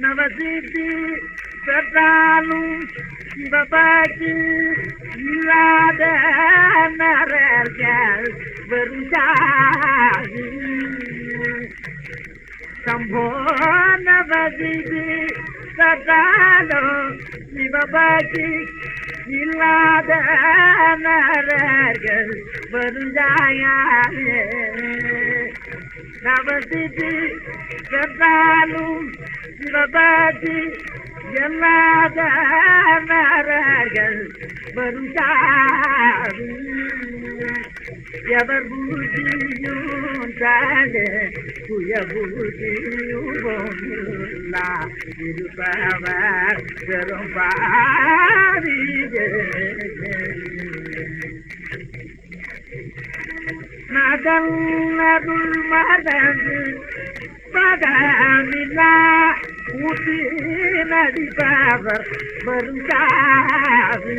நவசீதி பெற்றாலும் சிவபாக்கி இல்லாத நரர்கள் வெறும் சம்போ நவசீதி பெற்றாலும் சிவபாக்கி இல்லாத நரர்கள் வெறுஞ்சாயாலே நவசிதி கெட்டாலும் சிவபாதி எல்லாத நரர்கள் வரும் எவர் பூஜியும் தாழே புய பூஜியும் இருப்பவர் பெரும் பாரியே நகல் மறந்து பதமில்லா ஊட்டி நடிப்பவர் வருந்தாவி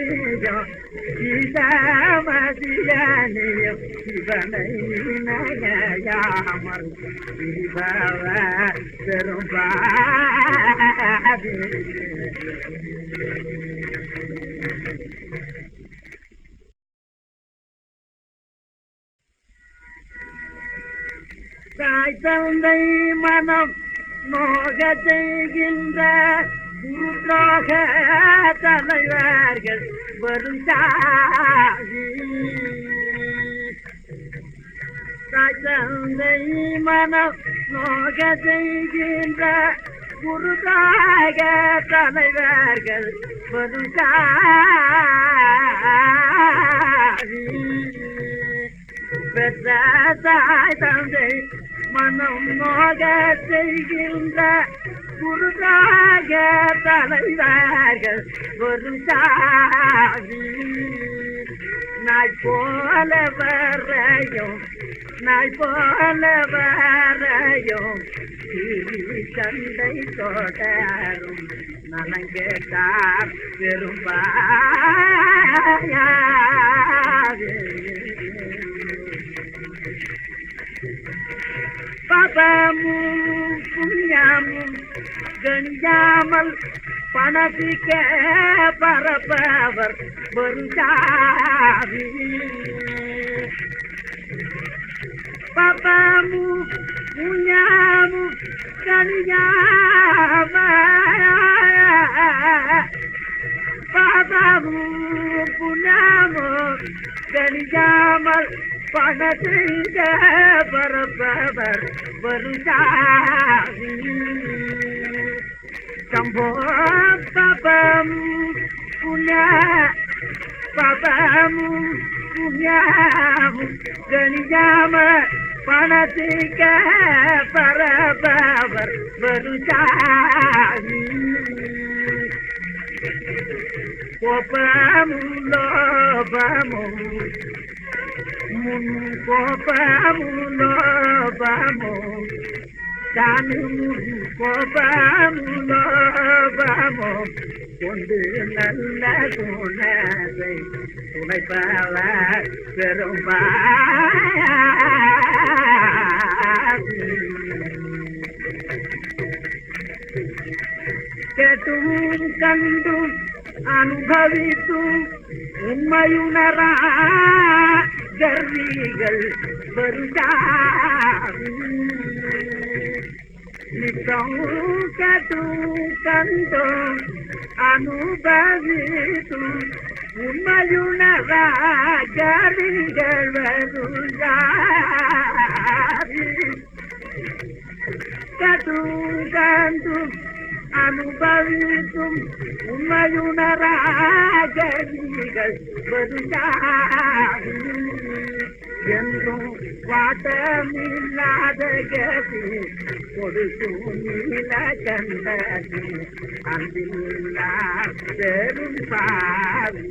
சீதாமதியோ சிவனை நகையாமல் சிவவ பெரும்பாதி. தாய் தந்தை மனம் மோக செய்கின்ற குருத்ராக தலைவர்கள் வரும் சாவி தந்தை மனம் நோக செய்கின்ற குருதாக தலைவர்கள் வரும் சாவி பெற்ற தாய் தந்தை மனம் நோக செய்கின்ற குருசாக தலைவார்கள் ஒரு சாவி நாய் போல வரையும் நாய் போல வரையும் சண்டை தொடரும் நலங்கேட்டார் பெரும்பாயே பாபமும் கணியாமல் பணத்திக்க பரப்பவர் வருஷாவி பாபமும் புண்ணியமும் கஞ்சாம பாபமும் பணத்துங்க பரப்பவர் வருஷாவி சம்போ பபம் புண்ணிய பபம் புண்ணியம் கணியாம பணத்திக்க பரபவர் பரப்பவர் வருஷாமி கோபமும் லோபமும் முன் கோபமும் லோபமும் தானும் கோபமும் லோபமும் கொண்டு நல்ல குணத்தை துணைப்பவர் பெரும்பாவி கேட்டும் கண்டும் அனுபவித்தும் உண்மையுணரா கர்விகள் வருடாவி நித்தம் கேட்டும் கண்டும் அனுபவித்தும் உண்மையுணரா கர்விகள் வருடாவி அனுபவிக்கும் உண்மையுணராஜீகள் என்றும் வாட்டமில்லாத கதி கொடுக்கும் நீல கந்தனி அன்பில்லார் பெரும் பாவி